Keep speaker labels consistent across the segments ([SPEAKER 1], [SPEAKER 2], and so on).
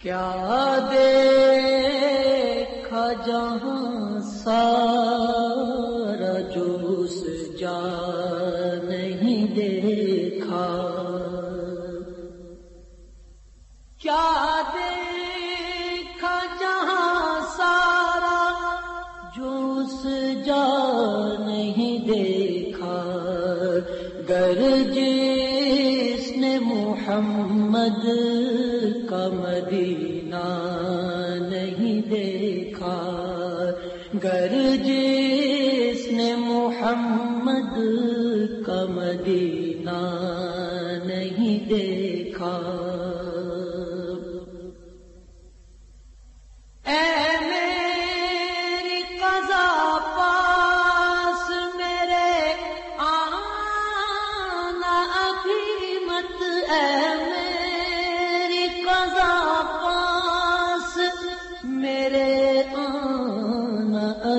[SPEAKER 1] کیا دیکھا جہاں سارا جوس جا نہیں دیکھا؟ کیا دیکھا جہاں سارا جوس جا نہیں دیکھا؟ گر جس نے محمد کا مدینہ نہیں دیکھا۔ گر جس نے محمد کا مدینہ نہیں دیکھا۔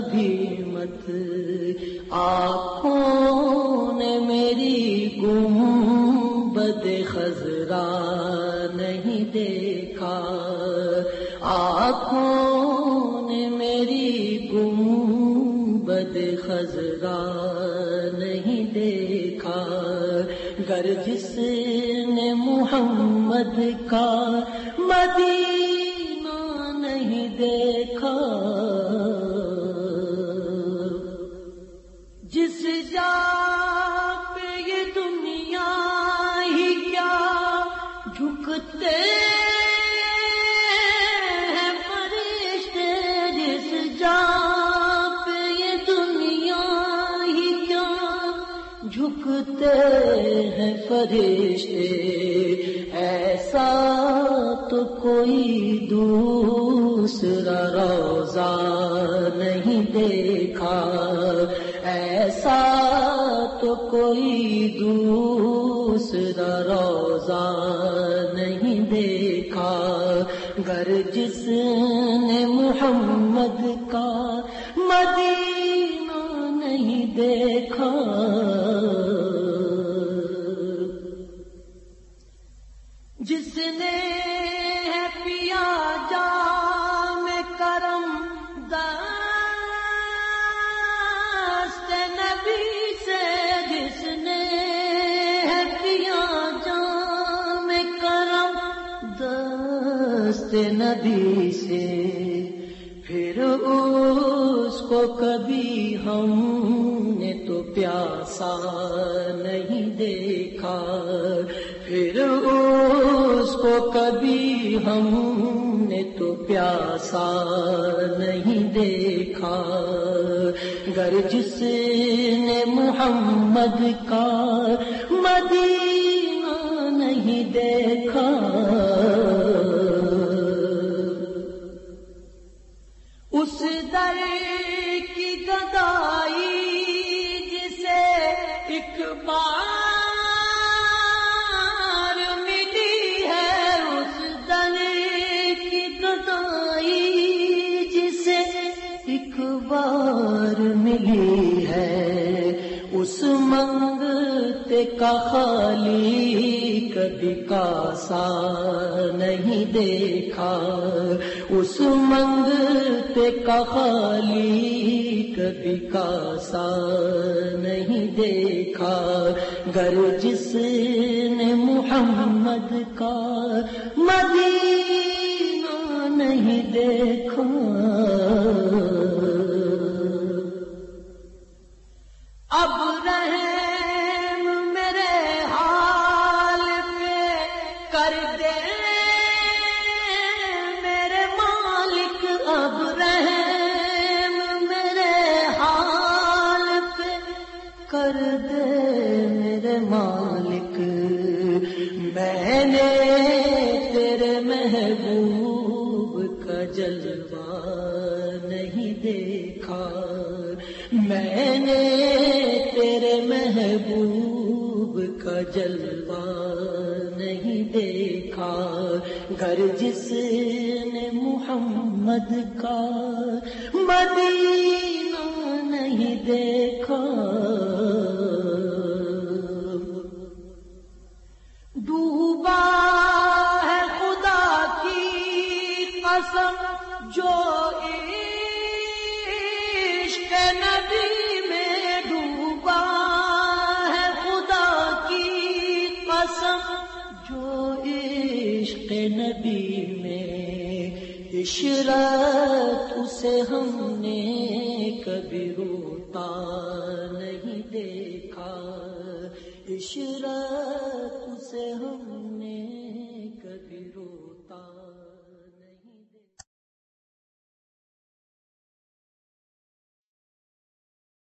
[SPEAKER 1] آنا ابھی مت آنکھوں نے میری گنبد خزرا نہیں دیکھا آنکھوں نے میری گنبد خزرا نہیں دیکھا گر جس نے محمد کا مدینہ جھکتے ہیں فرشتے، ایسا تو کوئی دوسرا روزہ نہیں دیکھا۔ ایسا تو کوئی دوسرا روزہ نہیں دیکھا۔ گر جس نے محمد کا مدینہ نہیں دیکھا جس نے ہے پیا جام کرم دست نبی سے، جس نے ہے پیا جام کرم دست نبی سے۔ پھر اس کو کبھی ہم نے تو پیاسا نہیں دیکھا۔ پھر اس کو کبھی ہم نے تو پیاسا نہیں دیکھا۔ گر جس نے محمد کا مدینہ نہیں دیکھا۔ اس در بار ملی ہے۔ اس منگتے کا خالی کبھی کاسا نہیں دیکھا۔ اس منگتے کا خالی کبھی کاسا نہیں دیکھا۔ گر جس نے محمد کا مدینہ نہیں دیکھا۔ کر دے۔ میرے مالک اب رحم میرے حال پہ کر دے۔ میرے مالک، میں نے تیرے محبوب کا جلوہ نہیں دیکھا۔ میں نے تیرے محبوب کا جلوہ نہیں دیکھا گھر جس نے محمد کا مدینہ نہیں دیکھا۔ عشرت اسے ہم نے کبھی روتا نہیں دیکھا۔ عشرت اسے ہم